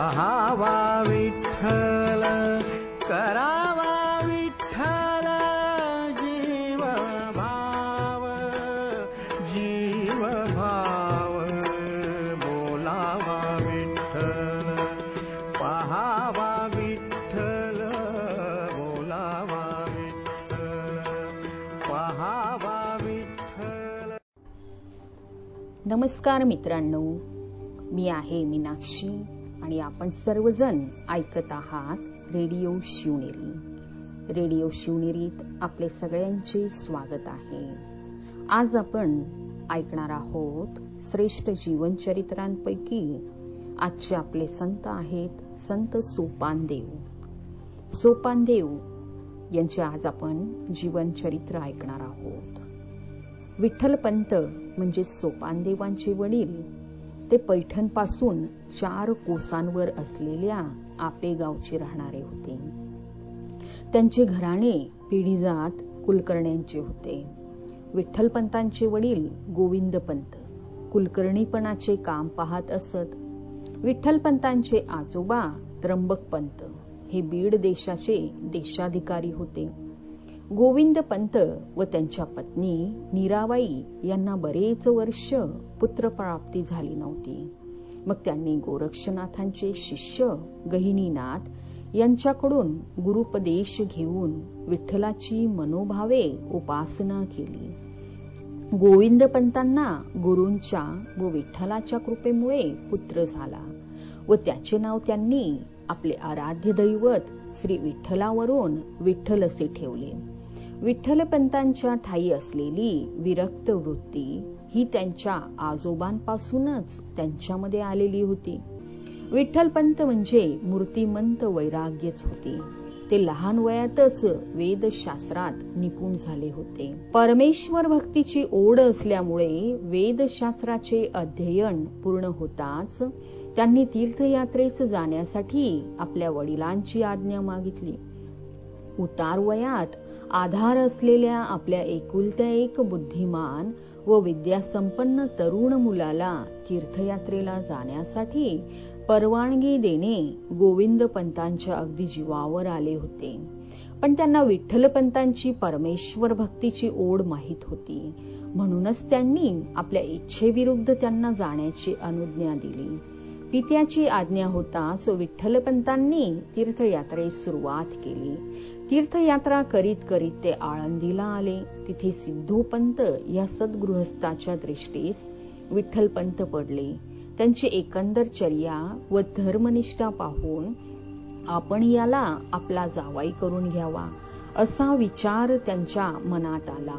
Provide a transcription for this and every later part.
पहावा विठ्ठल करावा विठ्ठल जीव भाव जीव भाव बोलावा विठ्ठल पहावा विठ्ठल बोलावा विठ्ठल पहावा विठ्ठल। नमस्कार मित्रांनो मी आहे मीनाक्षी आणि आपण सर्वजण ऐकत आहात रेडिओ शिवनेरी. रेडिओ शिवनेरीत आपले सगळ्यांचे स्वागत आहे. आज आपण ऐकणार आहोत श्रेष्ठ जीवनचरित्रांपैकी आजचे आपले संत आहेत संत सोपानदेव. सोपानदेव यांचे आज आपण जीवनचरित्र ऐकणार आहोत. विठ्ठलपंत म्हणजे सोपानदेवांचे वडील ते पैठणपासून चार कोसांवर असलेल्या आपेगावचे राहणारे होते. त्यांचे घराणे पिढीजात कुलकर्ण्यांचे होते. विठ्ठलपंतांचे वडील गोविंदपंत कुलकर्णीपणाचे काम पाहत असत. विठ्ठलपंतांचे आजोबा त्र्यंबकपंत हे बीड देशाचे देशाधिकारी होते. गोविंद पंत व त्यांच्या पत्नी नीराबाई यांना बरेच वर्ष पुत्रप्राप्ती झाली नव्हती. मग त्यांनी गोरक्षनाथांचे शिष्य गहिनीनाथ यांच्याकडून गुरुपदेश घेऊन विठ्ठलाची मनोभावे उपासना केली. गोविंद पंतांना गुरूंच्या व विठ्ठलाच्या कृपेमुळे पुत्र झाला व त्याचे नाव त्यांनी आपले आराध्य दैवत श्री विठ्ठलावरून विठ्ठल असे ठेवले. विठ्ठलपंतांच्या ठाई असलेली विरक्त वृत्ती ही त्यांच्या आजोबांपासूनच त्यांच्यामध्ये आलेली होती. विठ्ठलपंत म्हणजे मूर्तिमंत वैराग्यच होते. ते लहान वयातच वेदशास्त्रात निपुण झाले होते. परमेश्वर भक्तीची ओढ असल्यामुळे वेदशास्त्राचे अध्ययन पूर्ण होताच त्यांनी तीर्थयात्रेस जाण्यासाठी आपल्या वडिलांची आज्ञा मागितली. उतार वयात आधार असलेल्या आपल्या एकुलत्या एक बुद्धिमान व विद्यासंपन्न तरुण मुलाला तीर्थयात्रेला जाण्यासाठी परवानगी देणे गोविंद पंतांच्या अगदी जीवावर आले होते. पण त्यांना विठ्ठलपंतांची परमेश्वर भक्तीची ओढ माहीत होती. म्हणूनच त्यांनी आपल्या इच्छेविरुद्ध त्यांना जाण्याची अनुज्ञा दिली. पित्याची आज्ञा होताच विठ्ठलपंतांनी तीर्थयात्रेस सुरुवात केली. तीर्थयात्रा करीत करीत ते आळंदीला आले. तिथे सिद्धोपंत या सद्गृहस्थाच्या दृष्टीस विठ्ठलपंत पडले. त्यांची एकंदर चर्या व धर्मनिष्ठा पाहून आपण याला आपला जावाई करून घ्यावा असा विचार त्यांच्या मनात आला.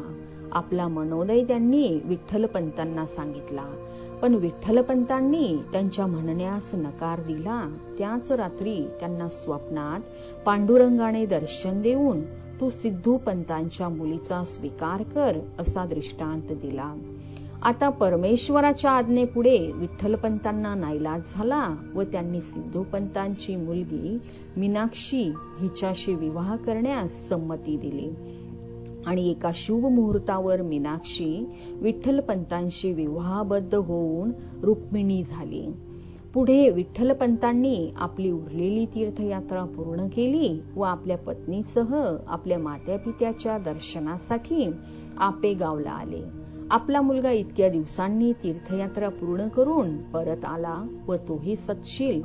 आपला मनोदय त्यांनी विठ्ठलपंतांना सांगितला. पण विठ्ठलपंतांनी त्यांच्या म्हणण्यास नकार दिला. त्याच रात्री त्यांना स्वप्नात पांडुरंगाने दर्शन देऊन तू सिद्धू पंतांच्या मुलीचा स्वीकार कर असा दृष्टांत दिला. आता परमेश्वराच्या आज्ञेपुढे विठ्ठलपंतांना नाईलाज झाला व त्यांनी सिद्धूपंतांची मुलगी मीनाक्षी हिच्याशी विवाह करण्यास संमती दिली. आणि एका शुभ मुहूर्तावर मीनाक्षी विठ्ठलपंतांशी विवाहबद्ध होऊन रुक्मिणी झाली. पुढे विठ्ठलपंतांनी आपली उरलेली तीर्थयात्रा पूर्ण केली व आपल्या पत्नीसह आपल्या मात्यापित्याच्या दर्शनासाठी आपेगावला आले. आपला मुलगा इतक्या दिवसांनी तीर्थयात्रा पूर्ण करून परत आला व तोही सत्शील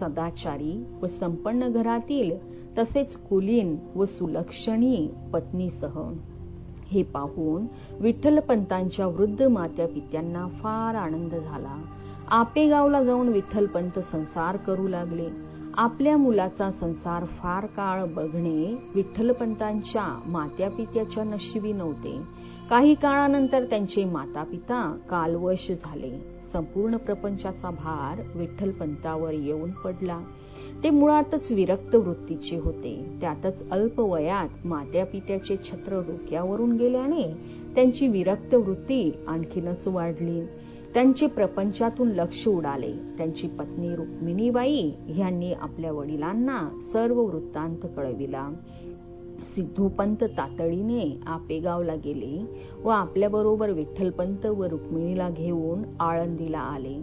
सदाचारी व संपन्न घरातील तसेच कुलीन व सुलक्षणी पत्नीसह. हे पाहून विठ्ठलपंतांच्या वृद्ध मात्या पित्यांना फार आनंद झाला. आपेगावला जाऊन विठ्ठलपंत संसार करू लागले. आपल्या मुलाचा संसार फार काळ बघणे विठ्ठलपंतांच्या मात्या पित्याच्या नशिबी नव्हते. काही काळानंतर त्यांचे माता पिता कालवश झाले. संपूर्ण प्रपंचाचा भार विठ्ठलपंतावर येऊन पडला. ते मुळातच विरक्त वृत्तीचे होते. त्यातच अल्प वयात मात्या पित्याचे छत्र डोक्यावरून गेल्याने त्यांची विरक्त वृत्ती आणखीनच वाढली. त्यांचे प्रपंचातून लक्ष उडाले. त्यांची पत्नी रुक्मिणीबाई यांनी आपल्या वडिलांना सर्व वृत्तांत कळविला. सिद्धूपंत तातडीने आपेगावला गेले व आपल्याबरोबर विठ्ठलपंत व रुक्मिणीला घेऊन आळंदीला आले.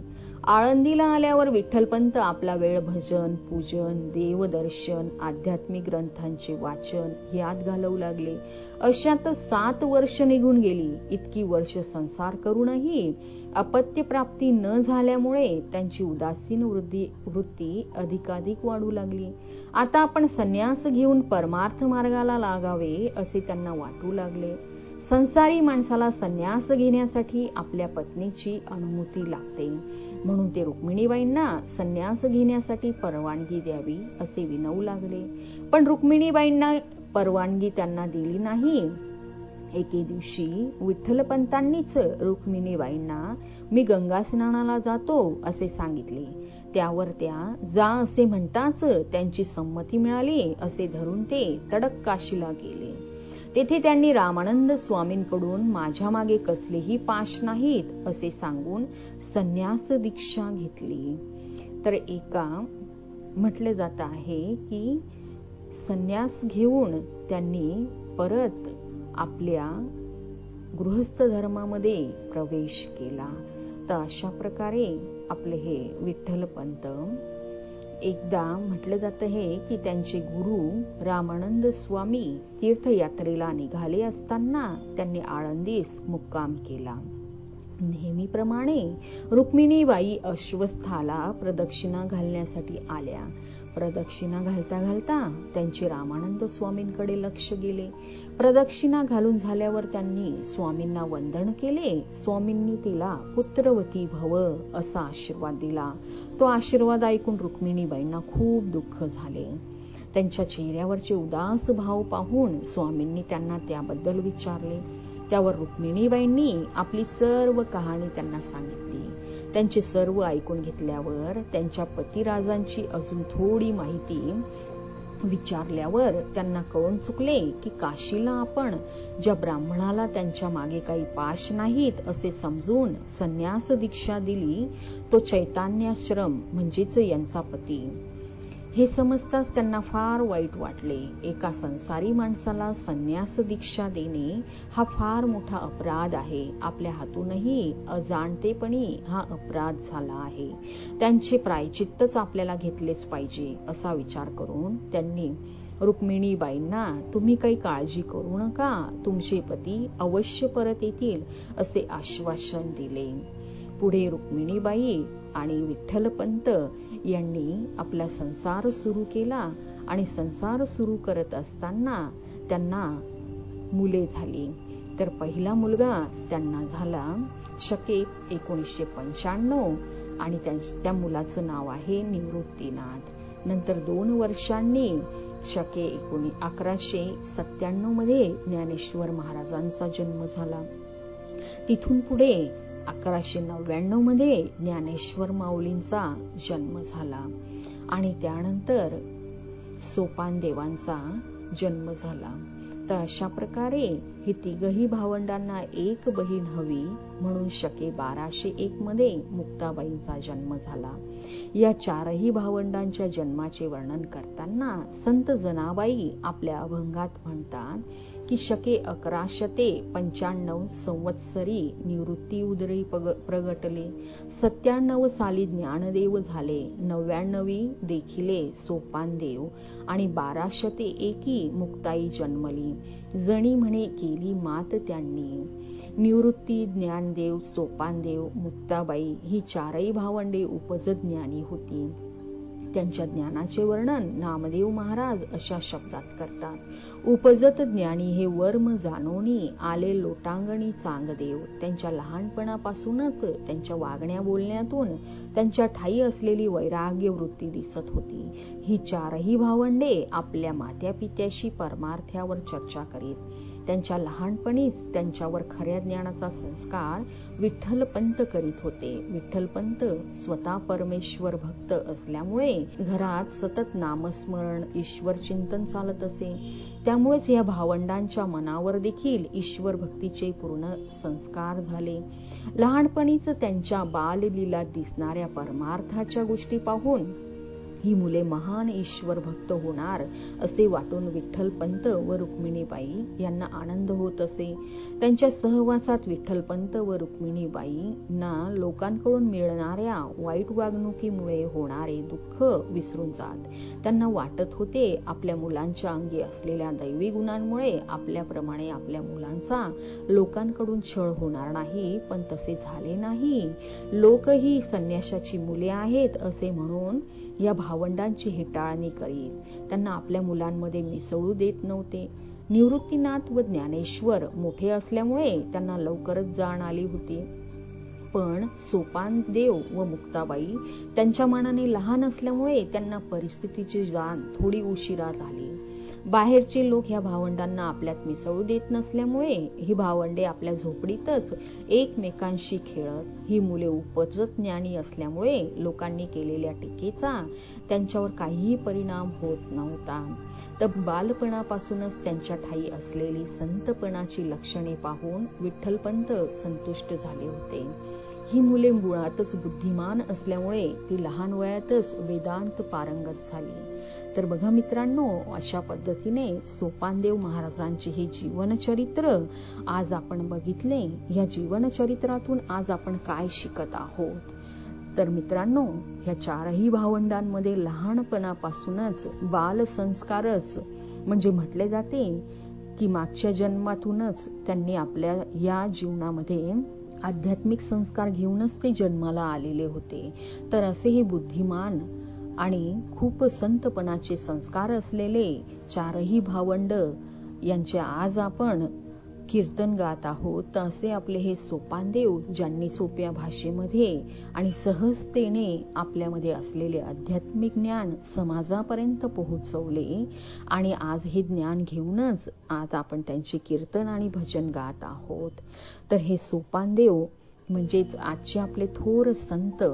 आळंदीला आल्यावर विठ्ठलपंत आपला वेळ भजन पूजन देवदर्शन आध्यात्मिक ग्रंथांचे वाचन यात घालवू लागले. अशात सात वर्ष निघून गेली. इतकी वर्ष संसार करूनही अपत्य प्राप्ती न झाल्यामुळे त्यांची उदासीन वृद्धी वृत्ती अधिकाधिक वाढू लागली. आता आपण संन्यास घेऊन परमार्थ मार्गाला लागावे असे त्यांना वाटू लागले. संसारी माणसाला संन्यास घेण्यासाठी आपल्या पत्नीची अनुमती लागते. म्हणून ते रुक्मिणीबाईंना संन्यास घेण्यासाठी परवानगी द्यावी असे विनवू लागले. पण रुक्मिणीबाईंना परवानगी त्यांना दिली नाही. एके दिवशी विठ्ठलपंतांनीच रुक्मिणीबाईंना मी गंगा स्नानाला जातो असे सांगितले. त्यावर त्या जा असे म्हणताच त्यांची संमती मिळाली असे धरून ते तडक काशीला गेले. तेथे त्यांनी रामानंद स्वामींकडून माझ्या मागे कसलेही पाश नाहीत असे सांगून संन्यास दीक्षा घेतली. तर एका म्हटले जात आहे की संन्यास घेऊन त्यांनी परत आपल्या गृहस्थ धर्मामध्ये प्रवेश केला. तर अशा प्रकारे आपले हे विठ्ठलपंत एकदा म्हटलं जातं हे की त्यांचे गुरु रामानंद स्वामी तीर्थयात्रेला निघाले असताना त्यांनी आळंदीस मुक्काम केला. नेहमीप्रमाणे रुक्मिणीबाई अश्वस्थाला प्रदक्षिणा घालण्यासाठी आल्या. प्रदक्षिणा घालता घालता त्यांचे रामानंद स्वामींकडे लक्ष गेले. प्रदक्षिणा घालून झाल्यावर त्यांनी स्वामींना वंदन केले. स्वामींनी तिला पुत्रवती भव असा आशीर्वाद दिला. तो आशीर्वाद ऐकून रुक्मिणीबाईंना खूप दुःख झाले. त्यांच्या चेहऱ्यावरचे उदास भाव पाहून स्वामींनी त्यांना त्याबद्दल विचारले. त्यावर रुक्मिणीबाईंनी आपली सर्व कहाणी त्यांना सांगितली. त्यांचे सर्व ऐकून घेतल्यावर त्यांच्या पतिराजांची अजून थोडी माहिती विचारल्यावर त्यांना कळून चुकले की काशीला आपण ज्या ब्राह्मणाला त्यांच्या मागे काही पाश नाहीत असे समजून संन्यास दीक्षा दिली तो चैतान्याश्रम म्हणजेच यांचा पती. हे समजताच त्यांना फार वाईट वाटले. एका संसारी माणसाला संन्यास दीक्षा देणे हा फार मोठा अपराध आहे. आपल्या हातूनही अजाणतेपणी हा अपराध झाला आहे. त्यांचे प्रायचित्तच आपल्याला घेतलेच पाहिजे असा विचार करून त्यांनी रुक्मिणीबाईंना तुम्ही काही काळजी करू नका. तुमचे पती अवश्य परत येतील असे आश्वासन दिले. पुढे रुक्मिणीबाई आणि विठ्ठलपंत यांनी आपला संसार सुरू केला आणि संसार सुरू करत असताना त्यांना मुले झाली. तर पहिला मुलगा त्यांना झाला शके एकोणीसशे पंच्याण्णव आणि त्या मुलाचं नाव आहे निवृत्तीनाथ. नंतर दोन वर्षांनी शके एकोणी अकराशे सत्त्याण्णवमध्ये ज्ञानेश्वर महाराजांचा जन्म झाला. तिथून पुढे अकराशे नव्याण्णवमध्ये ज्ञानेश्वर माऊलींचा जन्म झाला. आणि त्यानंतर सोपान देवांचा जन्म झाला. तर अशा प्रकारे ही तिघही भावंडांना एक बहीण हवी म्हणून शके बाराशे एक मध्ये मुक्ताबाईंचा जन्म झाला. या चारही भावंडांच्या जन्माचे वर्णन करताना संत जनाबाई आपल्या अभंगात म्हणतात की शके अकराशते पंच्याण्णव संवत्सरी निवृत्ती उदरी प्रगटले. सत्त्याण्णव साली ज्ञानदेव झाले. नव्याण्णवी देखिले सोपानदेव आणि बाराशते एकी मुक्ताई जन्मली. जणी म्हणे केली मात त्यांनी. निवृत्ती ज्ञानदेव सोपानदेव मुक्ताबाई ही चारही भावंडे उपजत ज्ञानी होती. त्यांच्या ज्ञानाचे वर्णन नामदेव महाराज अशा शब्दात करतात. उपजत ज्ञानी हे वर्म जाणोनी आले लोटांगणी चांगदेव. त्यांच्या लहानपणापासूनच त्यांच्या वागण्या बोलण्यातून त्यांच्या ठाई असलेली वैराग्य वृत्ती दिसत होती. ही चारही भावंडे आपल्या मात्या पित्याशी परमार्थ्यावर चर्चा करीत. त्यांच्या लहानपणीच त्यांच्यावर खऱ्या ज्ञानाचा संस्कार विठ्ठलपंत करीत होते. विठ्ठलपंत स्वतः परमेश्वर भक्त असल्यामुळे घरात सतत नामस्मरण ईश्वर चिंतन चालत असे. त्यामुळेच या भावंडांच्या मनावर देखील ईश्वर भक्तीचे पूर्ण संस्कार झाले. लहानपणीच त्यांच्या बाललीला दिसणाऱ्या परमार्थाच्या गोष्टी पाहून ही मुले महान ईश्वर भक्त होणार असे वाटून विठ्ठलपंत व रुक्मिणीबाई यांना आनंद होत असे. त्यांच्या सहवासात विठ्ठलपंत व रुक्मिणीबाईंना लोकांकडून मिळणाऱ्या वाईट वागणुकीमुळे होणारे दुःख विसरून जात. त्यांना वाटत होते आपल्या मुलांच्या अंगी असलेल्या दैवी गुणांमुळे आपल्याप्रमाणे आपल्या मुलांचा लोकांकडून छळ होणार नाही पण तसे झाले नाही. लोकही संन्याशाची मुले आहेत असे म्हणून या भावंडांची हेटाळणी करीत. त्यांना आपल्या मुलांमध्ये मिसळू देत नव्हते. निवृत्तीनाथ व ज्ञानेश्वर मोठे असल्यामुळे त्यांना लवकरच जाण आली होती. पण सोपान देव व मुक्ताबाई त्यांच्या मनाने लहान असल्यामुळे त्यांना परिस्थितीची जाण थोडी उशिरा झाली. बाहेरचे लोक ह्या भावंडांना आपल्यात मिसळू देत नसल्यामुळे ही भावंडे आपल्या झोपडीतच एकमेकांशी खेळत ही मुले उपजत ज्ञानी असल्यामुळे लोकांनी केलेल्या टीकेचा त्यांच्यावर काहीही परिणाम होत नव्हता. तर बालपणापासूनच त्यांच्या ठाई असलेली संतपणाची लक्षणे पाहून विठ्ठलपंत संतुष्ट झाले होते. ही मुले मुळातच बुद्धिमान असल्यामुळे ती लहान वयातच वेदांत पारंगत झाली. तर बघा मित्रांनो अशा पद्धतीने सोपानदेव महाराजांचे हे जीवनचरित्र आज आपण बघितले. या जीवनचरित्रातून आज आपण काय शिकत आहोत? तर मित्रांनो ह्या चारही भावंडांमध्ये लहानपणापासूनच बाल संस्कारच म्हणजे म्हटले जाते की मागच्या जन्मातूनच त्यांनी आपल्या या जीवनामध्ये आध्यात्मिक संस्कार घेऊनच ते जन्माला आलेले होते. तर असे हे बुद्धिमान आणि खूप संतपणाचे संस्कार असलेले चारही भावंड यांचे आज आपण कीर्तन गात आहोत असे आपले हे सोपानदेव ज्यांनी सोप्या भाषेमध्ये आणि सहजतेने आपल्यामध्ये असलेले आध्यात्मिक ज्ञान समाजापर्यंत पोहोचवले आणि आज हे ज्ञान घेऊनच आज आपण त्यांचे कीर्तन आणि भजन गात आहोत. तर हे सोपानदेव म्हणजेच आजचे आपले थोर संत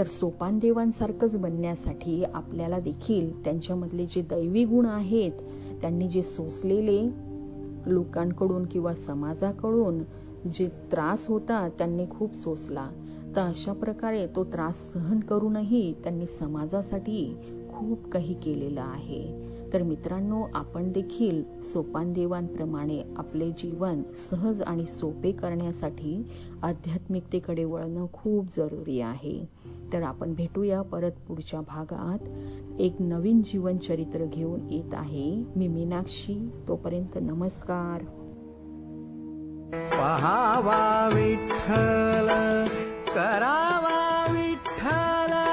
तर सोपानदेवांसारखंच बनण्यासाठी आपल्याला देखील त्यांच्यामधले जे दैवी गुण आहेत त्यांनी जे सोसलेले लोकांकडून किंवा समाजाकडून जे त्रास होता त्यांनी खूप सोसला. तर अशा प्रकारे तो त्रास सहन करूनही त्यांनी समाजासाठी खूप काही केलेलं आहे. तर मित्रांनो आपण देखील सोपानदेवांप्रमाणे आपले जीवन सहज आणि सोपे करण्यासाठी आध्यात्मिकतेकडे वळणं खूप जरुरी आहे. तर आपण भेटूया परत पुढच्या भागात. एक नवीन जीवन चरित्र घेऊन येत आहे मी मीनाक्षी. तोपर्यंत नमस्कार. पहावा विठ्ठल करावा विठ्ठल.